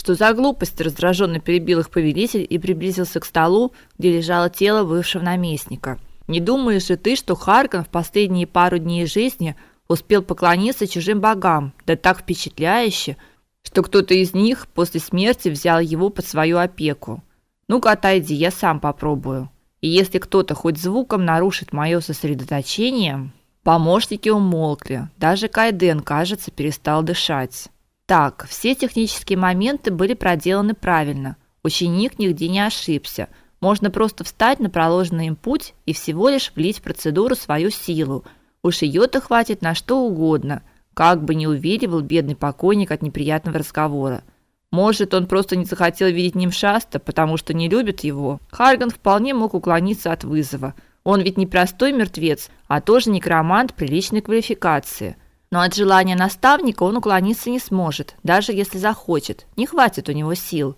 Что за глупость, раздраженно перебил их повелитель и приблизился к столу, где лежало тело бывшего наместника. Не думаешь ли ты, что Харкон в последние пару дней жизни успел поклониться чужим богам, да так впечатляюще, что кто-то из них после смерти взял его под свою опеку? Ну-ка отойди, я сам попробую. И если кто-то хоть звуком нарушит мое сосредоточение, помощники умолкли. Даже Кайден, кажется, перестал дышать. Так, все технические моменты были проделаны правильно. Ученик нигде не ошибся. Можно просто встать на проложенный им путь и всего лишь влить в процедуру свою силу. Уж ее-то хватит на что угодно, как бы ни увиливал бедный покойник от неприятного разговора. Может, он просто не захотел видеть Нимшаста, потому что не любит его. Харган вполне мог уклониться от вызова. Он ведь не простой мертвец, а тоже некромант приличной квалификации. Но от желания наставника он уклониться не сможет, даже если захочет. Не хватит у него сил.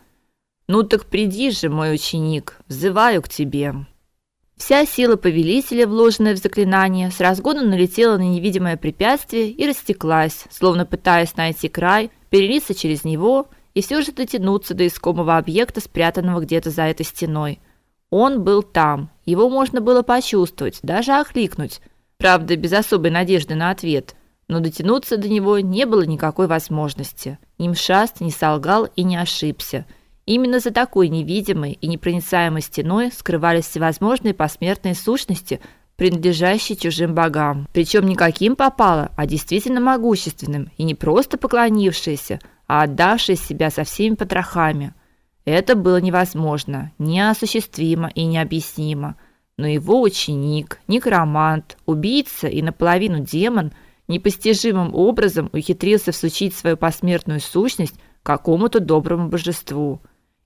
Ну так приди же, мой ученик, взываю к тебе. Вся сила повелителя, вложенная в заклинание, с разгона налетела на невидимое препятствие и растеклась, словно пытаясь найти край, перелиться через него и все же дотянуться до искомого объекта, спрятанного где-то за этой стеной. Он был там. Его можно было почувствовать, даже окликнуть. Правда, без особой надежды на ответ но дотянуться до него не было никакой возможности. Нимшаст не солгал и не ошибся. Именно за такой невидимой и непроницаемой стеной скрывались всевозможные посмертные сущности, принадлежащие чужим богам. Причем не каким попало, а действительно могущественным, и не просто поклонившиеся, а отдавшие себя со всеми потрохами. Это было невозможно, неосуществимо и необъяснимо. Но его ученик, некромант, убийца и наполовину демон – непостижимым образом ухитрился всучить свою посмертную сущность какому-то доброму божеству.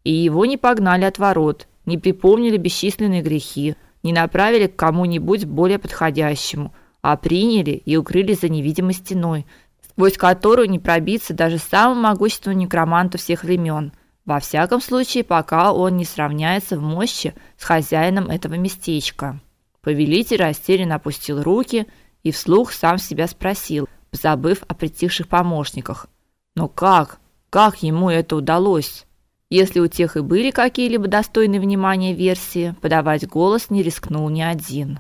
И его не погнали от ворот, не припомнили бесчисленные грехи, не направили к кому-нибудь более подходящему, а приняли и укрыли за невидимой стеной, сквозь которую не пробиться даже самому могущественному некроманту всех времен. Во всяком случае, пока он не сравняется в мощи с хозяином этого местечка. Повелитель растерянно опустил руки и вслух сам себя спросил, забыв о притихших помощниках. Но как? Как ему это удалось? Если у тех и были какие-либо достойные внимания версии, подавать голос не рискнул ни один.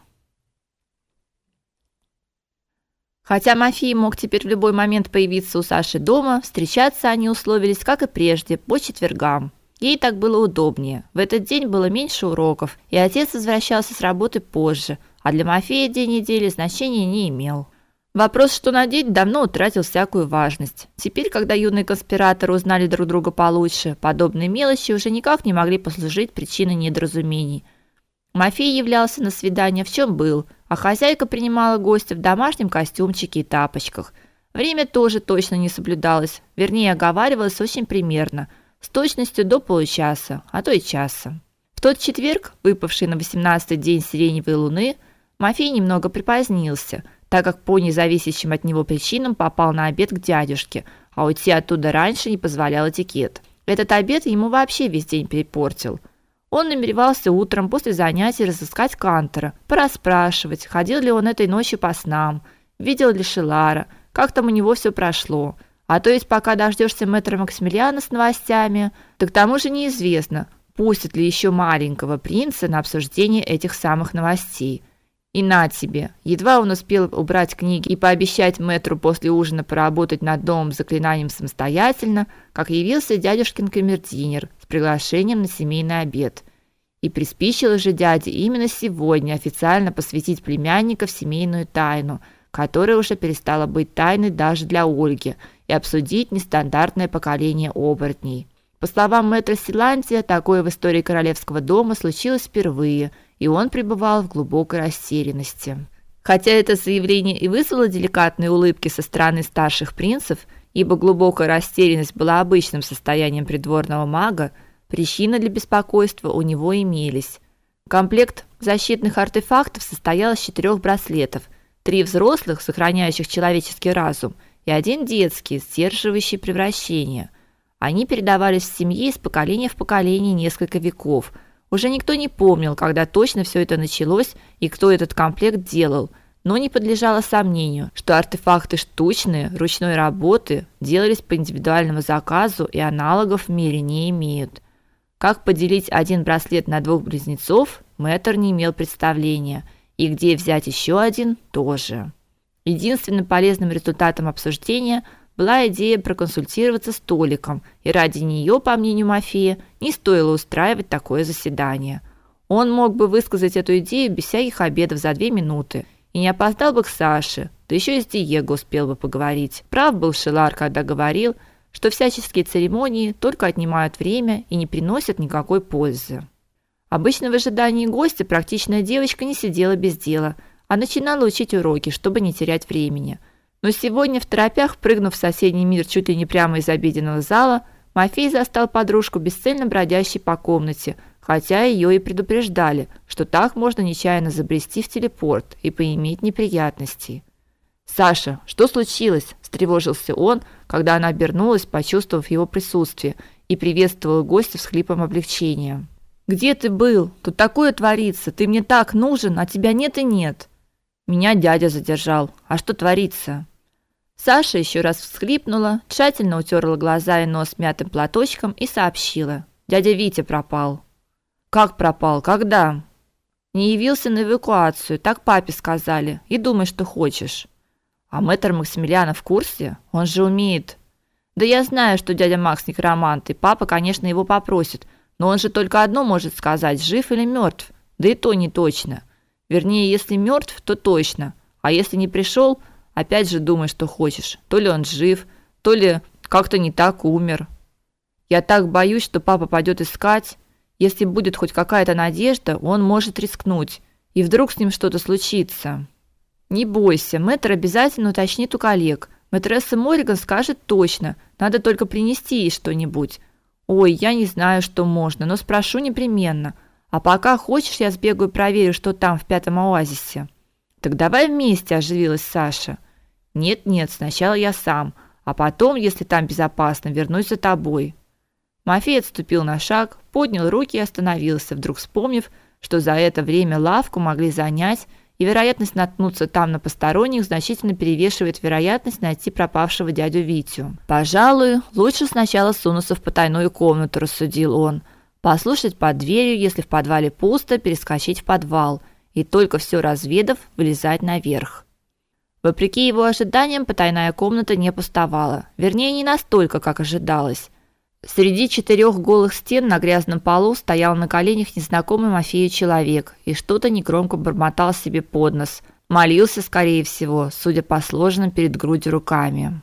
Хотя Мафий мог теперь в любой момент появиться у Саши дома, встречаться они условились, как и прежде, по четвергам. Ей так было удобнее. В этот день было меньше уроков, и отец возвращался с работы позже, а для Мафея день недели значения не имел. Вопрос, что надеть, давно утратил всякую важность. Теперь, когда юные конспираторы узнали друг друга получше, подобные мелочи уже никак не могли послужить причиной недоразумений. Мафей являлся на свидание в чем был, а хозяйка принимала гостя в домашнем костюмчике и тапочках. Время тоже точно не соблюдалось, вернее, оговаривалось очень примерно, с точностью до получаса, а то и часа. В тот четверг, выпавший на 18-й день сиреневой луны, Мафей немного припозднился, так как по независящим от него причинам попал на обед к дядюшке, а уйти оттуда раньше не позволял этикет. Этот обед ему вообще весь день перепортил. Он намеревался утром после занятий разыскать Кантора, пораспрашивать, ходил ли он этой ночью по снам, видел ли Шелара, как там у него все прошло. А то есть пока дождешься мэтра Максимилиана с новостями, так тому же неизвестно, пустят ли еще маленького принца на обсуждение этих самых новостей. И на тебе. Едва он успел убрать книги и пообещать мэтру после ужина поработать над домом заклинанием самостоятельно, как явился дядюшкин камердинер с приглашением на семейный обед. И приспичило же дяде именно сегодня официально посвятить племянника в семейную тайну, которая уже перестала быть тайной даже для Ольги, и обсудить нестандартное поколение оборотней. По словам мэтра Силантия, такое в истории королевского дома случилось впервые – и он пребывал в глубокой растерянности. Хотя это заявление и вызвало деликатные улыбки со стороны старших принцев, ибо глубокая растерянность была обычным состоянием придворного мага, причины для беспокойства у него имелись. Комплект защитных артефактов состоял из четырех браслетов: три взрослых, сохраняющих человеческий разум, и один детский, сдерживающий превращение. Они передавались в семье из поколения в поколение несколько веков – уже никто не помнил, когда точно все это началось и кто этот комплект делал, но не подлежало сомнению, что артефакты штучные, ручной работы, делались по индивидуальному заказу и аналогов в мире не имеют. Как поделить один браслет на двух близнецов, Мэтр не имел представления, и где взять еще один тоже. Единственным полезным результатом обсуждения была идея проконсультироваться с Толиком, и ради нее, по мнению Мафии, не стоило устраивать такое заседание. Он мог бы высказать эту идею без всяких обедов за две минуты и не опоздал бы к Саше, да еще и с Диего успел бы поговорить. Прав был Шилар, когда говорил, что всяческие церемонии только отнимают время и не приносят никакой пользы. Обычно в ожидании гостя практичная девочка не сидела без дела, а начинала учить уроки, чтобы не терять времени. Но сегодня в торопях, прыгнув в соседний мир чуть ли не прямо из обеденного зала, Мафей застал подружку бесцельно бродящей по комнате, хотя ее и предупреждали, что так можно нечаянно забрести в телепорт и поиметь неприятности. Саша, что случилось? встревожился он, когда она обернулась, почувствовав его присутствие, и приветствовала гостя с хлипом облегчения. Где ты был? Тут такое творится. Ты мне так нужен, а тебя нет и нет. Меня дядя задержал. А что творится? Саша еще раз всхлипнула, тщательно утерла глаза и нос мятым платочком и сообщила: "Дядя Витя пропал". "Как пропал? Когда?" "Не явился на эвакуацию, так папе сказали. И думай, что хочешь". А мэтр Максимилиана в курсе? Он же умеет. Да я знаю, что дядя Макс некромант, и папа, конечно, его попросит, но он же только одно может сказать: жив или мертв. Да и то не точно. Вернее, если мертв, то точно. А если не пришел, опять же думай, что хочешь. То ли он жив, то ли как-то не так умер. Я так боюсь, что папа пойдет искать. Если будет хоть какая-то надежда, он может рискнуть, и вдруг с ним что-то случится. Не бойся, мэтр обязательно уточнит у коллег. Мэтресса Мориган скажет точно. Надо только принести ей что-нибудь. Ой, я не знаю, что можно, но спрошу непременно. А пока хочешь, я сбегаю проверю, что там в пятом оазисе. Так давай вместе, оживилась Саша. Нет, нет, сначала я сам, а потом, если там безопасно, вернусь за тобой. Мафей отступил на шаг, поднял руки и остановился, вдруг вспомнив, что за это время лавку могли занять и вероятность наткнуться там на посторонних значительно перевешивает вероятность найти пропавшего дядю Витю. Пожалуй, лучше сначала сунуться в потайную комнату, рассудил он. Послушать под дверью, если в подвале пусто, перескочить в подвал и только все разведав, вылезать наверх. Вопреки его ожиданиям, потайная комната не пустовала. Вернее, не настолько, как ожидалось. Среди четырех голых стен на грязном полу стоял на коленях незнакомый Мафею человек и что-то негромко бормотал себе под нос. Молился, скорее всего, судя по сложенным перед грудью руками.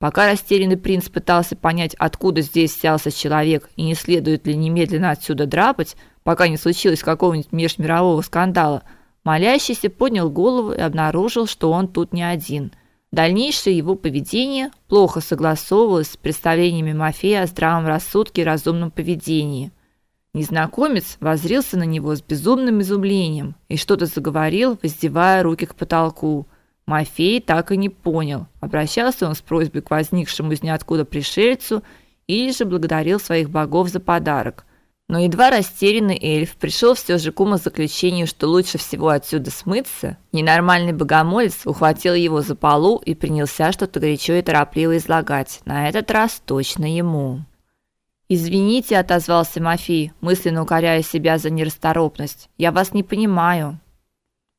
Пока растерянный принц пытался понять, откуда здесь взялся человек и не следует ли немедленно отсюда драпать, пока не случилось какого-нибудь межмирового скандала, молящийся поднял голову и обнаружил, что он тут не один – Дальнейшее его поведение плохо согласовывалось с представлениями Мафея о здравом рассудке и разумном поведении. Незнакомец воззрился на него с безумным изумлением и что-то заговорил, воздевая руки к потолку. Мафей так и не понял, обращался он с просьбой к возникшему из ниоткуда пришельцу или же благодарил своих богов за подарок. Но едва растерянный эльф пришел все же к умозаключению, что лучше всего отсюда смыться, ненормальный богомолец ухватил его за полу и принялся что-то горячо и торопливо излагать, на этот раз точно ему. «Извините», — отозвался Мафий, мысленно укоряя себя за нерасторопность, — «я вас не понимаю».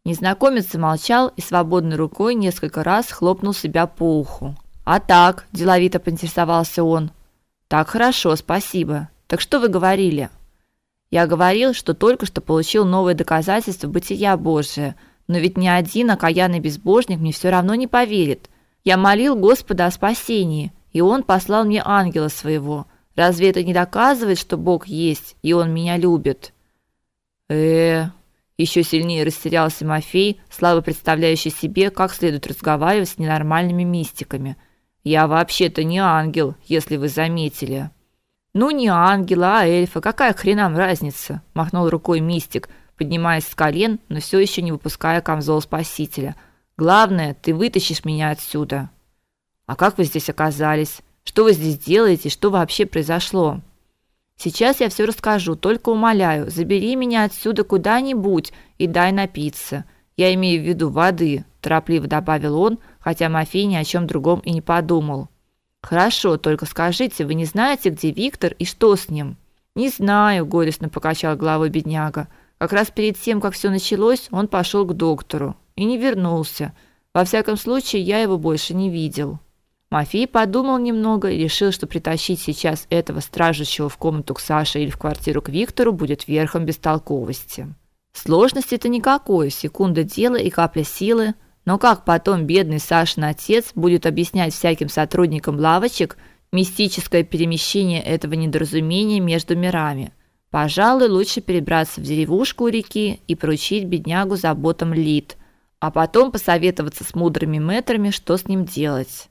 Незнакомец замолчал и свободной рукой несколько раз хлопнул себя по уху. «А так», – деловито поинтересовался он. «Так хорошо, спасибо. Так что вы говорили?» Я говорил, что только что получил новое доказательство бытия Божия, но ведь ни один окаянный безбожник мне все равно не поверит. Я молил Господа о спасении, и он послал мне ангела своего. Разве это не доказывает, что Бог есть, и он меня любит? Э, еще сильнее растерялся Мафей, слабо представляющий себе, как следует разговаривать с ненормальными мистиками. Я вообще-то не ангел, если вы заметили. Ну не ангела, а эльфа, какая хренам разница? махнул рукой мистик, поднимаясь с колен, но все еще не выпуская камзол спасителя. Главное, ты вытащишь меня отсюда. А как вы здесь оказались? Что вы здесь делаете? Что вообще произошло? Сейчас я все расскажу, только умоляю, забери меня отсюда куда-нибудь и дай напиться. Я имею в виду воды, торопливо добавил он, хотя Мафей ни о чем другом и не подумал. Хорошо, только скажите, вы не знаете, где Виктор и что с ним? Не знаю, горестно покачал головой бедняга. Как раз перед тем, как все началось, он пошел к доктору и не вернулся. Во всяком случае, я его больше не видел. Мафей подумал немного и решил, что притащить сейчас этого стражущего в комнату к Саше или в квартиру к Виктору будет верхом бестолковости. Сложности-то никакой, секунда дела и капля силы, но как потом бедный Сашин отец будет объяснять всяким сотрудникам лавочек мистическое перемещение этого недоразумения между мирами? Пожалуй, лучше перебраться в деревушку у реки и поручить беднягу заботам Лид, а потом посоветоваться с мудрыми мэтрами, что с ним делать.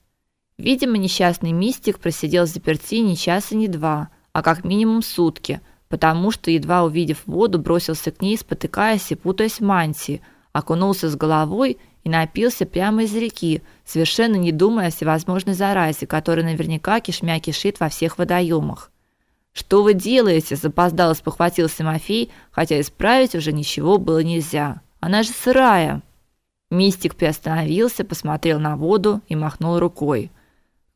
Видимо, несчастный мистик просидел в заперти не час и не два, а как минимум сутки, потому что едва увидев воду, бросился к ней, спотыкаясь и путаясь в мантии, окунулся с головой и напился прямо из реки, совершенно не думая о всевозможной заразе, которая наверняка кишмя кишит во всех водоемах. Что вы делаете? запоздало спохватился Мафей, хотя исправить уже ничего было нельзя. Она же сырая. Мистик приостановился, посмотрел на воду и махнул рукой.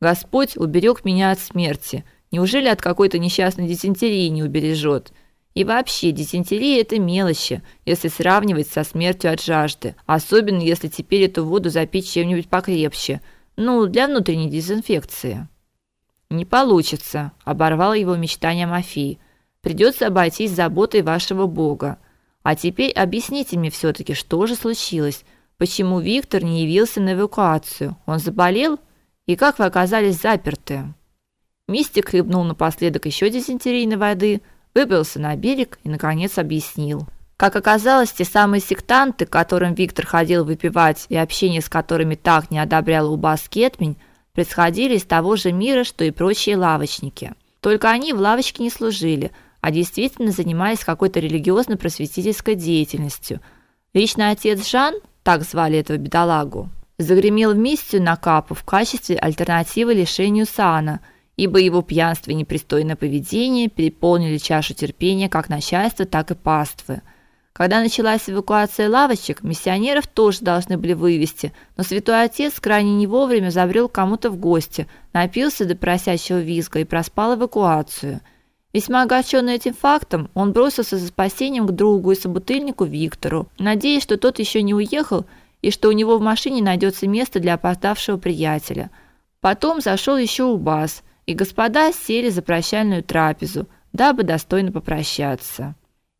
Господь уберег меня от смерти. Неужели от какой-то несчастной дизентерии не убережет? И вообще, дизентерия это мелочи, если сравнивать со смертью от жажды, особенно если теперь эту воду запить чем-нибудь покрепче. Ну, для внутренней дезинфекции. Не получится, оборвал его мечтание Мафий. Придется обойтись заботой вашего бога. А теперь объясните мне все таки что же случилось? Почему Виктор не явился на эвакуацию? Он заболел? И как вы оказались заперты? Мистик хлебнул напоследок еще дизентерийной воды, выбрался на берег и наконец объяснил. Как оказалось, те самые сектанты, к которым Виктор ходил выпивать и общение с которыми так не одобрял Убас Кетмень, происходили из того же мира, что и прочие лавочники. Только они в лавочке не служили, а действительно занимались какой-то религиозно-просветительской деятельностью. Лично отец Жан, так звали этого бедолагу, загремел в миссию на Капу в качестве альтернативы лишению сана, ибо его пьянство и непристойное поведение переполнили чашу терпения как начальства, так и паствы. Когда началась эвакуация лавочек, миссионеров тоже должны были вывести, но святой отец крайне не вовремя забрел кому-то в гости, напился до просящего визга и проспал эвакуацию. Весьма огорченный этим фактом, он бросился за спасением к другу и собутыльнику Виктору, надеясь, что тот еще не уехал, и что у него в машине найдется место для опоздавшего приятеля. Потом зашел еще Убас, и господа сели за прощальную трапезу, дабы достойно попрощаться.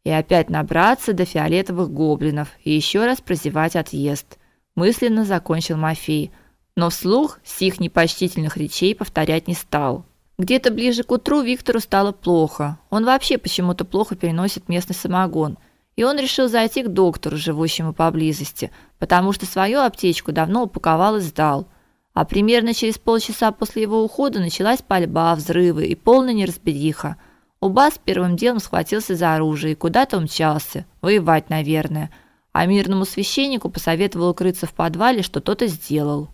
И опять набраться до фиолетовых гоблинов и еще раз прозевать отъезд. Мысленно закончил Мафей, но вслух сих непочтительных речей повторять не стал. Где-то ближе к утру Виктору стало плохо. Он вообще почему-то плохо переносит местный самогон – и он решил зайти к доктору, живущему поблизости, потому что свою аптечку давно упаковал и сдал. А примерно через полчаса после его ухода началась пальба, взрывы и полная неразбериха. Убас первым делом схватился за оружие и куда-то умчался, воевать, наверное. А мирному священнику посоветовал укрыться в подвале, что тот и сделал.